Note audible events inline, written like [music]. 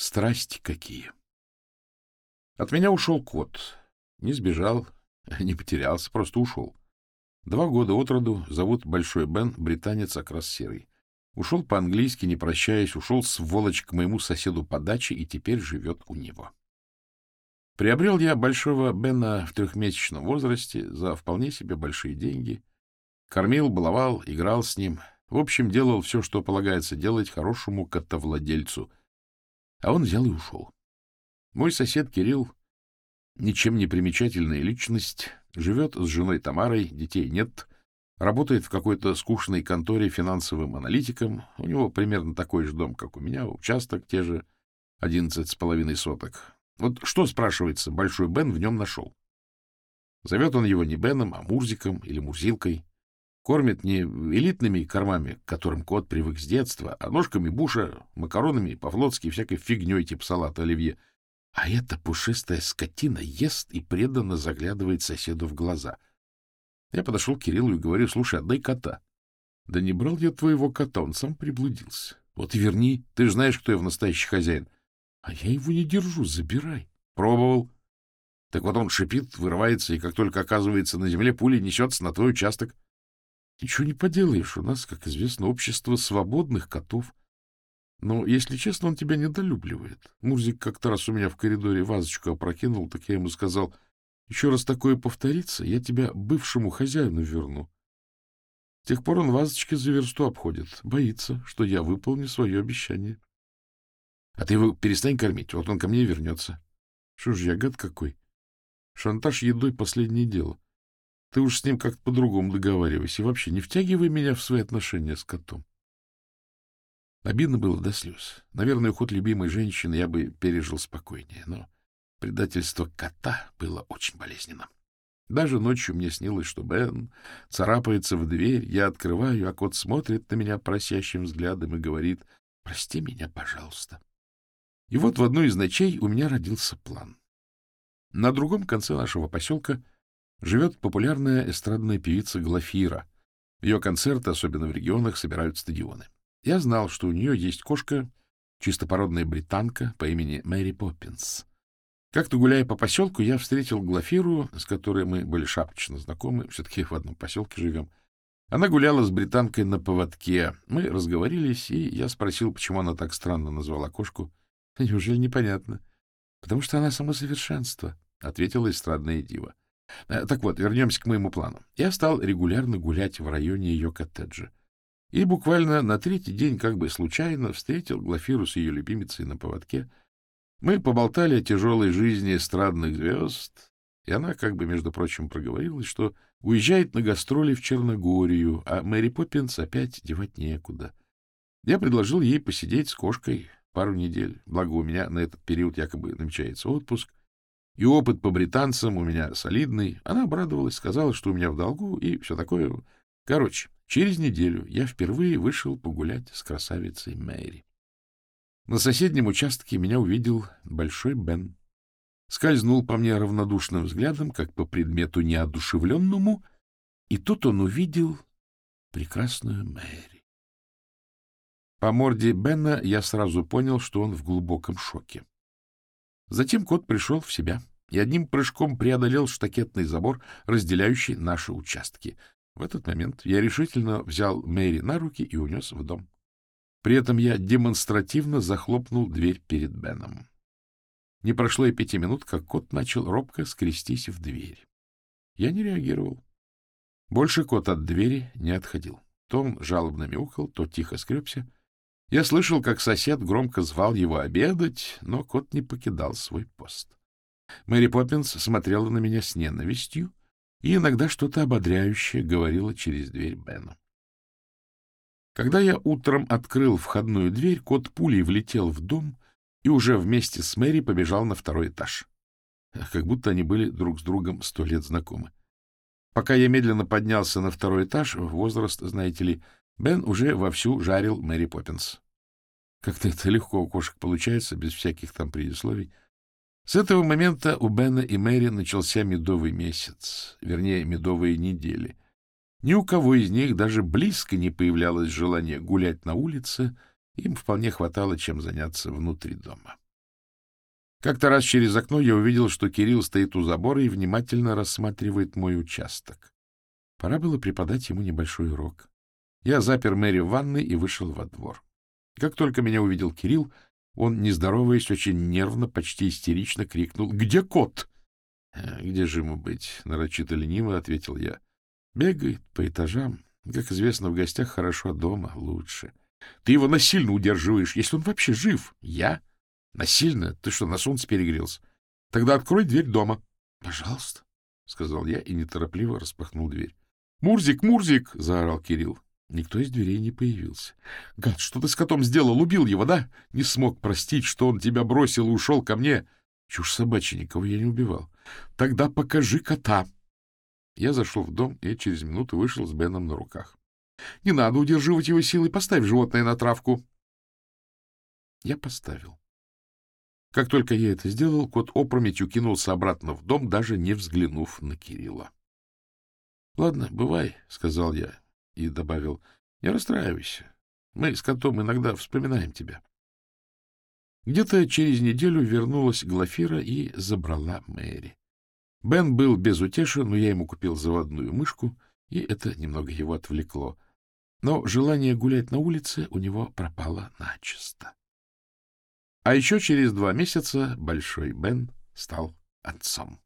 Страсти какие! От меня ушел кот. Не сбежал, [laughs] не потерялся, просто ушел. Два года от роду, зовут Большой Бен, британец окрас серый. Ушел по-английски, не прощаясь, ушел сволочь к моему соседу по даче и теперь живет у него. Приобрел я Большого Бена в трехмесячном возрасте за вполне себе большие деньги. Кормил, баловал, играл с ним. В общем, делал все, что полагается делать хорошему котовладельцу. А он взял и ушел. Мой сосед Кирилл, ничем не примечательная личность, живет с женой Тамарой, детей нет, работает в какой-то скучной конторе финансовым аналитиком. У него примерно такой же дом, как у меня, участок те же одиннадцать с половиной соток. Вот что, спрашивается, Большой Бен в нем нашел? Зовет он его не Беном, а Мурзиком или Мурзилкой. Кормит не элитными кормами, к которым кот привык с детства, а ножками буша, макаронами по-флотски всякой фигней типа салата оливье. А эта пушистая скотина ест и преданно заглядывает соседу в глаза. Я подошел к Кириллу и говорю, слушай, отдай кота. Да не брал я твоего кота, он сам приблудился. Вот и верни, ты же знаешь, кто я в настоящий хозяин. А я его не держу, забирай. Пробовал. Так вот он шипит, вырывается, и как только оказывается на земле, пуля несется на твой участок. Ничего не поделаешь, у нас, как известно, общество свободных котов. Но, если честно, он тебя недолюбливает. Мурзик как-то раз у меня в коридоре вазочку опрокинул, так я ему сказал, еще раз такое повторится, я тебя бывшему хозяину верну. С тех пор он вазочки за версту обходит, боится, что я выполню свое обещание. А ты его перестань кормить, вот он ко мне вернется. Что ж я, гад какой. Шантаж едой — последнее дело. Ты уж с ним как-то по-другому договаривайся и вообще не втягивай меня в свои отношения с котом. Обидно было до слез. Наверное, уход любимой женщины я бы пережил спокойнее, но предательство кота было очень болезненным. Даже ночью мне снилось, что Бен царапается в дверь, я открываю, а кот смотрит на меня просящим взглядом и говорит «Прости меня, пожалуйста». И вот в одну из ночей у меня родился план. На другом конце нашего поселка живет популярная эстрадная певица Глафира. Ее концерты, особенно в регионах, собирают стадионы. Я знал, что у нее есть кошка, чистопородная британка по имени Мэри Поппинс. Как-то гуляя по поселку, я встретил Глафиру, с которой мы были шапочно знакомы, все-таки в одном поселке живем. Она гуляла с британкой на поводке. Мы разговорились, и я спросил, почему она так странно назвала кошку. — Неужели непонятно? — Потому что она само совершенство, — ответила эстрадная дива. Э, так вот, вернемся к моему плану. Я стал регулярно гулять в районе ее коттеджа. И буквально на третий день, как бы случайно, встретил Глафиру с ее любимицей на поводке. Мы поболтали о тяжелой жизни эстрадных звезд, и она, как бы, между прочим, проговорилась, что уезжает на гастроли в Черногорию, а Мэри Поппинс опять девать некуда. Я предложил ей посидеть с кошкой пару недель, благо у меня на этот период якобы намечается отпуск, и опыт по британцам у меня солидный. Она обрадовалась, сказала, что у меня в долгу, и все такое. Короче, через неделю я впервые вышел погулять с красавицей Мэри. На соседнем участке меня увидел Большой Бен. Скользнул по мне равнодушным взглядом, как по предмету неодушевленному, и тут он увидел прекрасную Мэри. По морде Бена я сразу понял, что он в глубоком шоке. Затем кот пришел в себя и одним прыжком преодолел штакетный забор, разделяющий наши участки. В этот момент я решительно взял Мэри на руки и унес в дом. При этом я демонстративно захлопнул дверь перед Беном. Не прошло и пяти минут, как кот начал робко скрестись в дверь. Я не реагировал. Больше кот от двери не отходил. То он жалобно мяукал, то тихо скребся. Я слышал, как сосед громко звал его обедать, но кот не покидал свой пост. Мэри Поппинс смотрела на меня с ненавистью и иногда что-то ободряющее говорила через дверь Бену. Когда я утром открыл входную дверь, кот пулей влетел в дом и уже вместе с Мэри побежал на второй этаж. Как будто они были друг с другом сто лет знакомы. Пока я медленно поднялся на второй этаж, возраст, знаете ли, Бен уже вовсю жарил Мэри Поппинс. Как-то это легко у кошек получается, без всяких там предисловий. С этого момента у Бена и Мэри начался медовый месяц, вернее, медовые недели. Ни у кого из них даже близко не появлялось желания гулять на улице, им вполне хватало чем заняться внутри дома. Как-то раз через окно я увидел, что Кирилл стоит у забора и внимательно рассматривает мой участок. Пора было преподать ему небольшой урок. Я запер Мэри в ванной и вышел во двор. Как только меня увидел Кирилл, он, не здороваясь, очень нервно, почти истерично крикнул «Где кот?» «Э, «Где же ему быть?» — нарочито лениво ответил я. «Бегает по этажам. Как известно, в гостях хорошо, дома лучше. Ты его насильно удерживаешь, если он вообще жив. Я? Насильно? Ты что, на солнце перегрелся? Тогда открой дверь дома. — Пожалуйста, — сказал я и неторопливо распахнул дверь. — Мурзик, Мурзик! — заорал Кирилл. Никто из дверей не появился. — Гад, что ты с котом сделал? Убил его, да? Не смог простить, что он тебя бросил и ушел ко мне. Чушь собачья, никого я не убивал. Тогда покажи кота. Я зашел в дом и через минуту вышел с Беном на руках. — Не надо удерживать его силой, поставь животное на травку. Я поставил. Как только я это сделал, кот опрометью кинулся обратно в дом, даже не взглянув на Кирилла. — Ладно, бывай, — сказал я и добавил, — не расстраивайся. Мы с котом иногда вспоминаем тебя. Где-то через неделю вернулась Глафира и забрала Мэри. Бен был безутешен, но я ему купил заводную мышку, и это немного его отвлекло. Но желание гулять на улице у него пропало начисто. А еще через два месяца Большой Бен стал отцом.